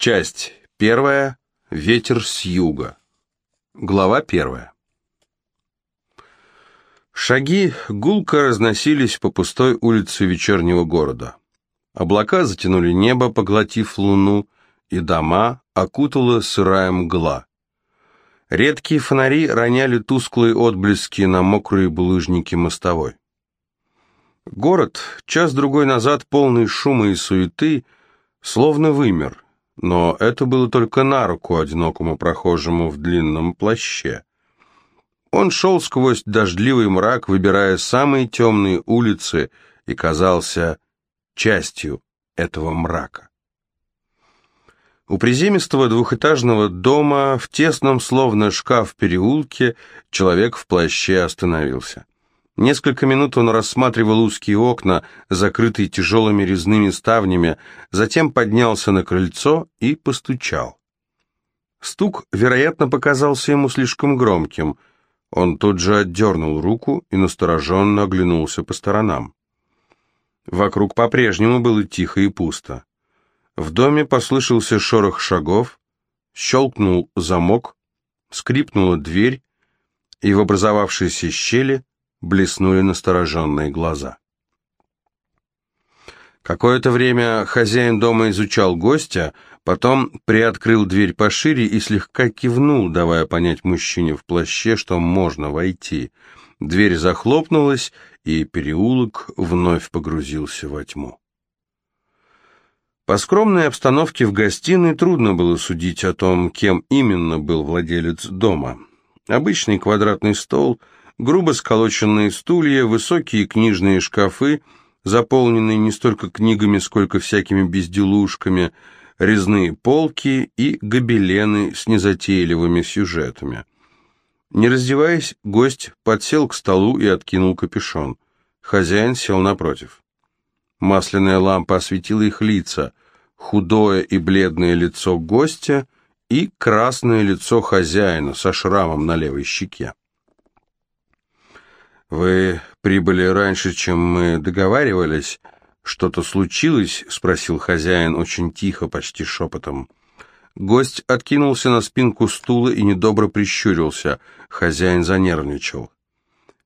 Часть первая. Ветер с юга. Глава первая. Шаги гулко разносились по пустой улице вечернего города. Облака затянули небо, поглотив луну, и дома окутала сырая мгла. Редкие фонари роняли тусклые отблески на мокрые булыжники мостовой. Город, час-другой назад полный шума и суеты, словно вымер, но это было только на руку одинокому прохожему в длинном плаще. Он шел сквозь дождливый мрак, выбирая самые темные улицы, и казался частью этого мрака. У приземистого двухэтажного дома в тесном, словно шкаф переулке, человек в плаще остановился. Несколько минут он рассматривал узкие окна, закрытые тяжелыми резными ставнями, затем поднялся на крыльцо и постучал. Стук, вероятно, показался ему слишком громким. Он тут же отдернул руку и настороженно оглянулся по сторонам. Вокруг по-прежнему было тихо и пусто. В доме послышался шорох шагов, щелкнул замок, скрипнула дверь, и в образовавшейся щели блеснули настороженные глаза. Какое-то время хозяин дома изучал гостя, потом приоткрыл дверь пошире и слегка кивнул, давая понять мужчине в плаще, что можно войти. Дверь захлопнулась, и переулок вновь погрузился во тьму. По скромной обстановке в гостиной трудно было судить о том, кем именно был владелец дома. Обычный квадратный стол, грубо сколоченные стулья, высокие книжные шкафы, заполненные не столько книгами, сколько всякими безделушками, резные полки и гобелены с незатейливыми сюжетами. Не раздеваясь, гость подсел к столу и откинул капюшон. Хозяин сел напротив. Масляная лампа осветила их лица, худое и бледное лицо гостя и красное лицо хозяина со шрамом на левой щеке. «Вы прибыли раньше, чем мы договаривались? Что-то случилось?» — спросил хозяин очень тихо, почти шепотом. Гость откинулся на спинку стула и недобро прищурился. Хозяин занервничал.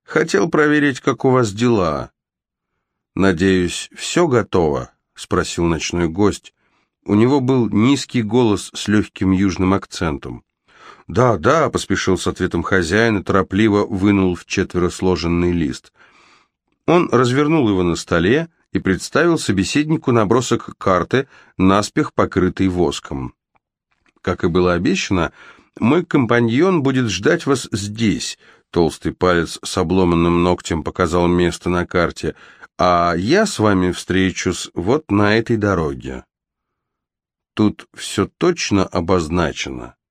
«Хотел проверить, как у вас дела». «Надеюсь, все готово?» — спросил ночной гость. У него был низкий голос с легким южным акцентом. «Да, да», — поспешил с ответом хозяин и торопливо вынул в четверо сложенный лист. Он развернул его на столе и представил собеседнику набросок карты, наспех покрытый воском. Как и было обещано, мой компаньон будет ждать вас здесь, толстый палец с обломанным ногтем показал место на карте, а я с вами встречусь вот на этой дороге. Тут все точно обозначено? —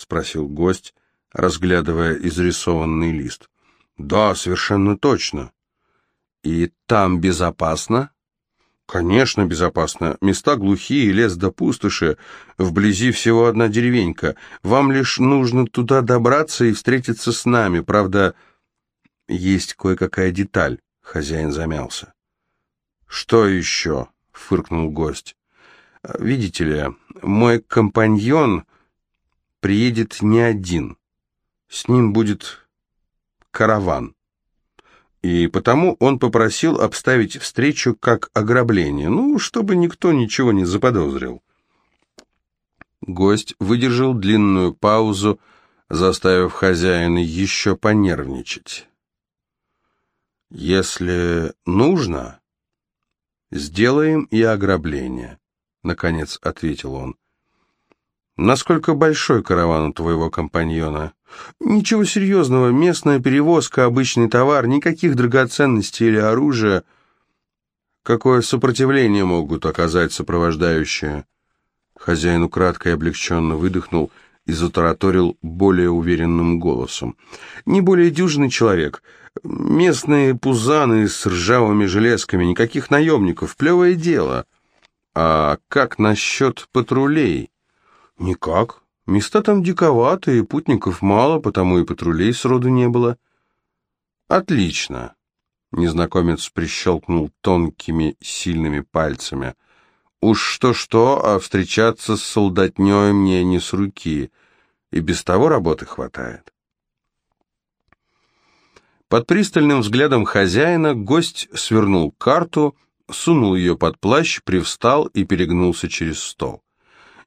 спросил гость, разглядывая изрисованный лист. «Да, совершенно точно». «И там безопасно?» «Конечно, безопасно. Места глухие, лес до пустоши. Вблизи всего одна деревенька. Вам лишь нужно туда добраться и встретиться с нами. Правда, есть кое-какая деталь». Хозяин замялся. «Что еще?» — фыркнул гость. «Видите ли, мой компаньон приедет не один. С ним будет караван. И потому он попросил обставить встречу как ограбление, ну, чтобы никто ничего не заподозрил. Гость выдержал длинную паузу, заставив хозяина еще понервничать. «Если нужно, сделаем и ограбление», — наконец ответил он. «Насколько большой караван у твоего компаньона?» «Ничего серьезного, местная перевозка, обычный товар, никаких драгоценностей или оружия». «Какое сопротивление могут оказать сопровождающие?» Хозяин украдко и облегченно выдохнул и затараторил более уверенным голосом. «Не более дюжный человек. Местные пузаны с ржавыми железками, никаких наемников, плевое дело». «А как насчет патрулей?» «Никак. Места там диковатые, путников мало, потому и патрулей сроду не было». «Отлично!» — незнакомец прищелкнул тонкими, сильными пальцами. Уж что-что, а встречаться с солдатней мне не с руки, и без того работы хватает. Под пристальным взглядом хозяина гость свернул карту, сунул ее под плащ, привстал и перегнулся через стол.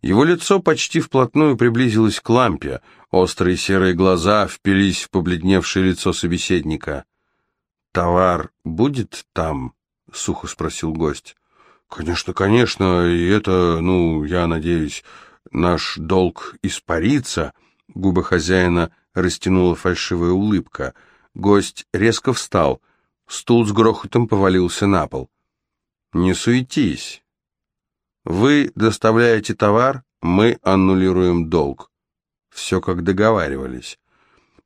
Его лицо почти вплотную приблизилось к лампе, острые серые глаза впились в побледневшее лицо собеседника. «Товар будет там?» — сухо спросил гость. «Конечно, конечно, и это, ну, я надеюсь, наш долг испарится». Губы хозяина растянула фальшивая улыбка. Гость резко встал. Стул с грохотом повалился на пол. «Не суетись. Вы доставляете товар, мы аннулируем долг. Все как договаривались».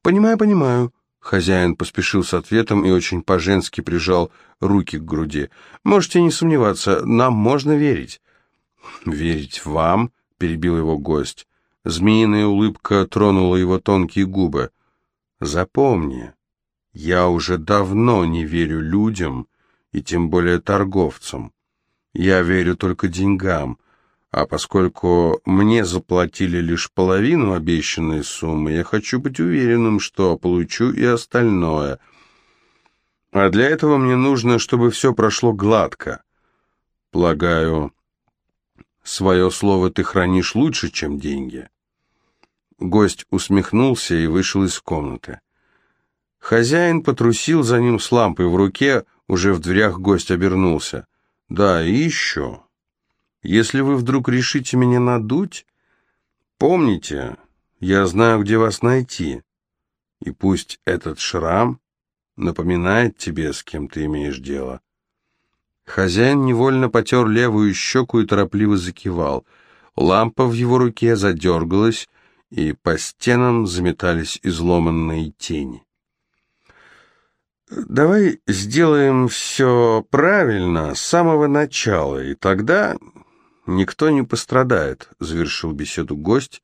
«Понимаю, понимаю», Хозяин поспешил с ответом и очень по-женски прижал руки к груди. «Можете не сомневаться, нам можно верить». «Верить вам?» — перебил его гость. Змеиная улыбка тронула его тонкие губы. «Запомни, я уже давно не верю людям, и тем более торговцам. Я верю только деньгам». А поскольку мне заплатили лишь половину обещанной суммы, я хочу быть уверенным, что получу и остальное. А для этого мне нужно, чтобы все прошло гладко. Полагаю, свое слово ты хранишь лучше, чем деньги. Гость усмехнулся и вышел из комнаты. Хозяин потрусил за ним с лампой в руке, уже в дверях гость обернулся. «Да, и еще...» Если вы вдруг решите меня надуть, помните, я знаю, где вас найти. И пусть этот шрам напоминает тебе, с кем ты имеешь дело. Хозяин невольно потер левую щеку и торопливо закивал. Лампа в его руке задергалась, и по стенам заметались изломанные тени. «Давай сделаем все правильно с самого начала, и тогда «Никто не пострадает», — завершил беседу гость,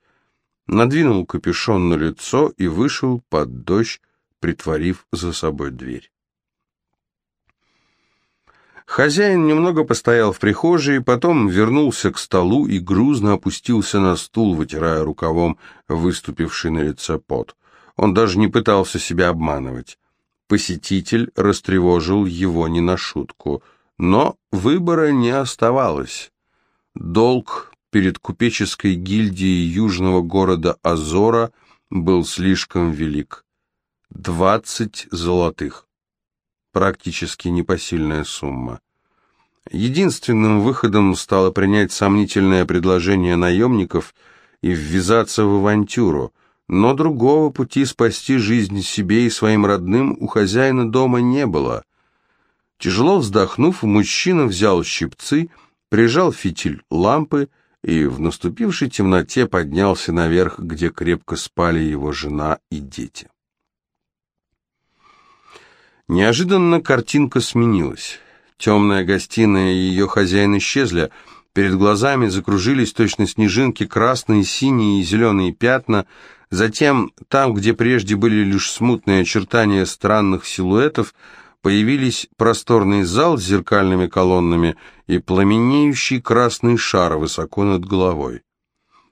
надвинул капюшон на лицо и вышел под дождь, притворив за собой дверь. Хозяин немного постоял в прихожей, потом вернулся к столу и грузно опустился на стул, вытирая рукавом выступивший на лице пот. Он даже не пытался себя обманывать. Посетитель растревожил его не на шутку, но выбора не оставалось. Долг перед купеческой гильдией южного города Азора был слишком велик. Двадцать золотых. Практически непосильная сумма. Единственным выходом стало принять сомнительное предложение наемников и ввязаться в авантюру, но другого пути спасти жизнь себе и своим родным у хозяина дома не было. Тяжело вздохнув, мужчина взял щипцы прижал фитиль лампы и в наступившей темноте поднялся наверх, где крепко спали его жена и дети. Неожиданно картинка сменилась. Темная гостиная и ее хозяин исчезли, перед глазами закружились точно снежинки, красные, синие и зеленые пятна, затем, там, где прежде были лишь смутные очертания странных силуэтов, появились просторный зал с зеркальными колоннами и пламенеющий красный шар высоко над головой.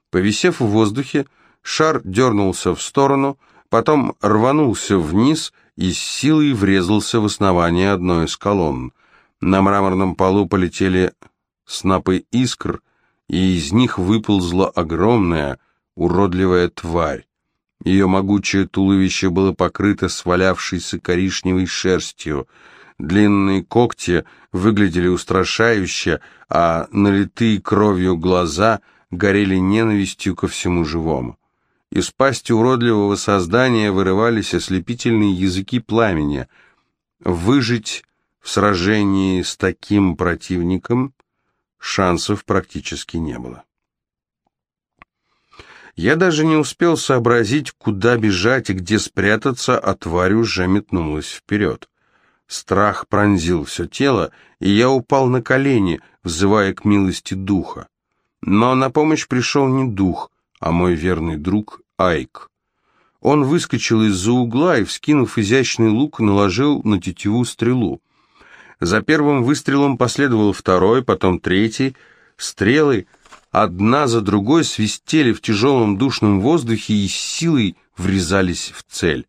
Повисев в воздухе, шар дернулся в сторону, потом рванулся вниз и с силой врезался в основание одной из колонн. На мраморном полу полетели снопы искр, и из них выползла огромная, уродливая тварь. Ее могучее туловище было покрыто свалявшейся коричневой шерстью. Длинные когти выглядели устрашающе, а налитые кровью глаза горели ненавистью ко всему живому. Из пасти уродливого создания вырывались ослепительные языки пламени. Выжить в сражении с таким противником шансов практически не было. Я даже не успел сообразить, куда бежать и где спрятаться, а тварь уже метнулась вперед. Страх пронзил все тело, и я упал на колени, взывая к милости духа. Но на помощь пришел не дух, а мой верный друг Айк. Он выскочил из-за угла и, вскинув изящный лук, наложил на тетиву стрелу. За первым выстрелом последовал второй, потом третий — Стрелы одна за другой свистели в тяжелом душном воздухе и с силой врезались в цель.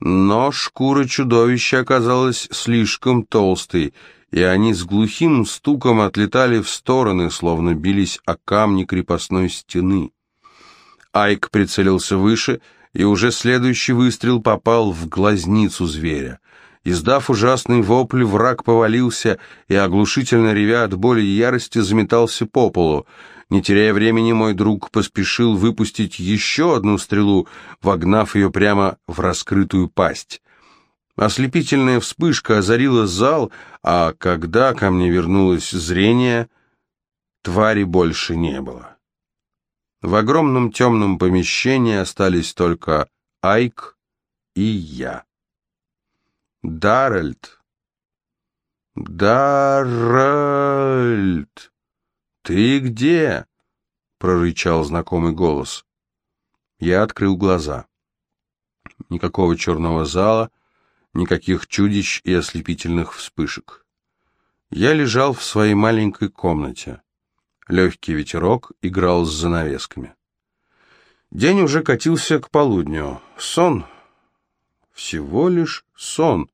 Но шкура чудовища оказалась слишком толстой, и они с глухим стуком отлетали в стороны, словно бились о камни крепостной стены. Айк прицелился выше, и уже следующий выстрел попал в глазницу зверя. Издав ужасный вопль, враг повалился и, оглушительно ревя от боли и ярости, заметался по полу. Не теряя времени, мой друг поспешил выпустить еще одну стрелу, вогнав ее прямо в раскрытую пасть. Ослепительная вспышка озарила зал, а когда ко мне вернулось зрение, твари больше не было. В огромном темном помещении остались только Айк и я. Даральд! Даральд! Ты где? прорычал знакомый голос. Я открыл глаза. Никакого черного зала, никаких чудищ и ослепительных вспышек. Я лежал в своей маленькой комнате. Легкий ветерок играл с занавесками. День уже катился к полудню. Сон всего лишь сон.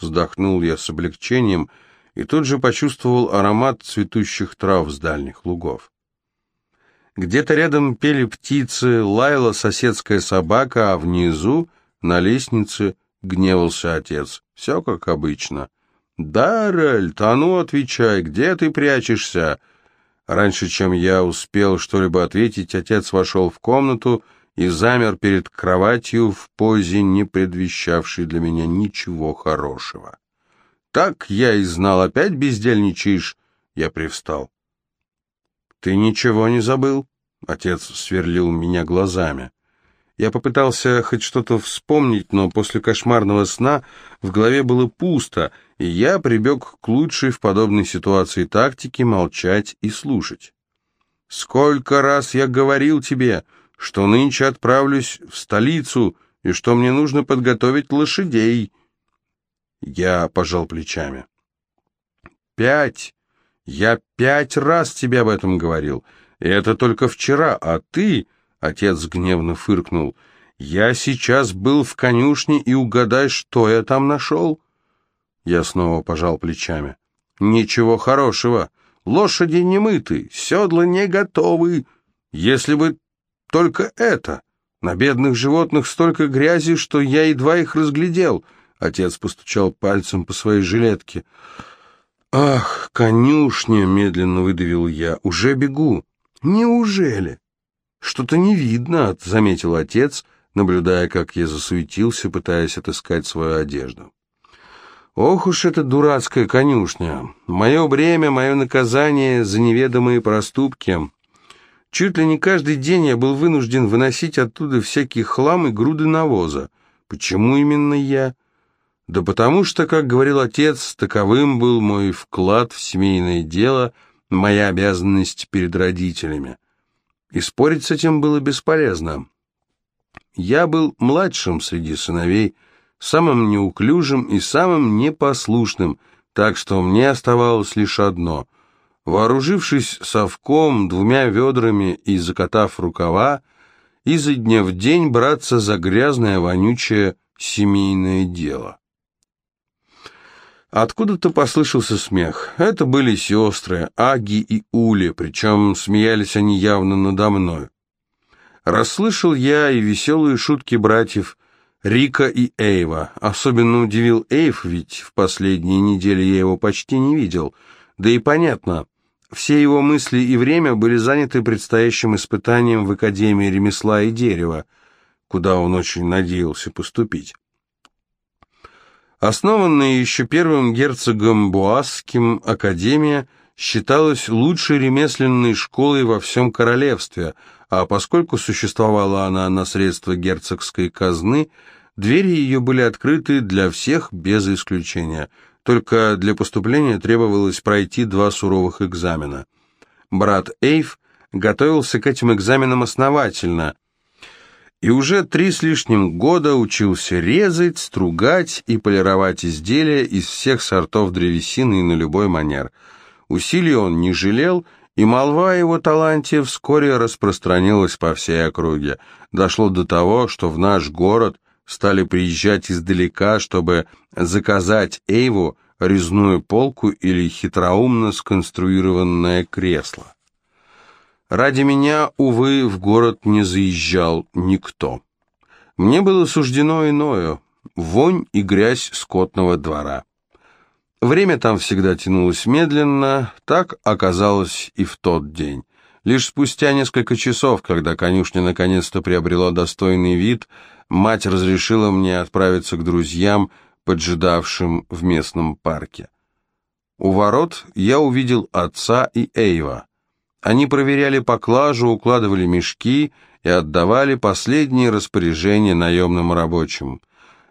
Вздохнул я с облегчением и тут же почувствовал аромат цветущих трав с дальних лугов. Где-то рядом пели птицы, лаяла соседская собака, а внизу, на лестнице, гневался отец. Все как обычно. «Даррельд, а ну отвечай, где ты прячешься?» Раньше, чем я успел что-либо ответить, отец вошел в комнату и замер перед кроватью в позе, не предвещавшей для меня ничего хорошего. «Так я и знал, опять бездельничаешь?» Я привстал. «Ты ничего не забыл?» Отец сверлил меня глазами. Я попытался хоть что-то вспомнить, но после кошмарного сна в голове было пусто, и я прибег к лучшей в подобной ситуации тактике молчать и слушать. «Сколько раз я говорил тебе, что нынче отправлюсь в столицу и что мне нужно подготовить лошадей. Я пожал плечами. Пять. Я пять раз тебе об этом говорил. И это только вчера, а ты, отец гневно фыркнул, я сейчас был в конюшне и угадай, что я там нашел. Я снова пожал плечами. Ничего хорошего. Лошади не мыты, седла не готовы. Если бы только это. На бедных животных столько грязи, что я едва их разглядел. Отец постучал пальцем по своей жилетке. «Ах, конюшня!» — медленно выдавил я. «Уже бегу». «Неужели?» «Что-то не видно», — заметил отец, наблюдая, как я засуетился, пытаясь отыскать свою одежду. «Ох уж эта дурацкая конюшня! Мое бремя, мое наказание за неведомые проступки. Чуть ли не каждый день я был вынужден выносить оттуда всякий хлам и груды навоза. Почему именно я? Да потому что, как говорил отец, таковым был мой вклад в семейное дело, моя обязанность перед родителями. И спорить с этим было бесполезно. Я был младшим среди сыновей, самым неуклюжим и самым непослушным, так что мне оставалось лишь одно Вооружившись совком, двумя ведрами и закатав рукава, изо дня в день браться за грязное, вонючее семейное дело. Откуда-то послышался смех. Это были сестры, Аги и Ули, причем смеялись они явно надо мной. Расслышал я и веселые шутки братьев Рика и Эйва. Особенно удивил Эйв, ведь в последние недели я его почти не видел. Да и понятно, все его мысли и время были заняты предстоящим испытанием в Академии ремесла и дерева, куда он очень надеялся поступить. Основанная еще первым герцогом Буасским Академия считалась лучшей ремесленной школой во всем королевстве, а поскольку существовала она на средства герцогской казны, двери ее были открыты для всех без исключения – только для поступления требовалось пройти два суровых экзамена. Брат Эйв готовился к этим экзаменам основательно и уже три с лишним года учился резать, стругать и полировать изделия из всех сортов древесины и на любой манер. Усилий он не жалел И молва о его таланте вскоре распространилась по всей округе. Дошло до того, что в наш город стали приезжать издалека, чтобы заказать Эйву резную полку или хитроумно сконструированное кресло. Ради меня, увы, в город не заезжал никто. Мне было суждено иное — вонь и грязь скотного двора. Время там всегда тянулось медленно, так оказалось и в тот день. Лишь спустя несколько часов, когда конюшня наконец-то приобрела достойный вид, мать разрешила мне отправиться к друзьям, поджидавшим в местном парке. У ворот я увидел отца и Эйва. Они проверяли поклажу, укладывали мешки и отдавали последние распоряжения наемным рабочим.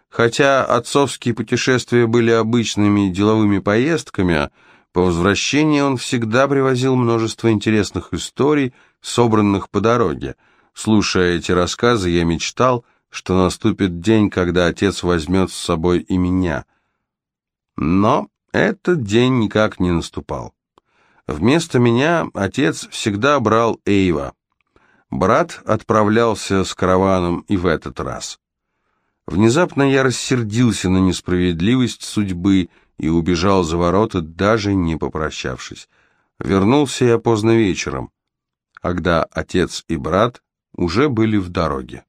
Хотя отцовские путешествия были обычными деловыми поездками, по возвращении он всегда привозил множество интересных историй, собранных по дороге. Слушая эти рассказы, я мечтал, что наступит день, когда отец возьмет с собой и меня. Но этот день никак не наступал. Вместо меня отец всегда брал Эйва. Брат отправлялся с караваном и в этот раз. Внезапно я рассердился на несправедливость судьбы и убежал за ворота, даже не попрощавшись. Вернулся я поздно вечером, когда отец и брат уже были в дороге.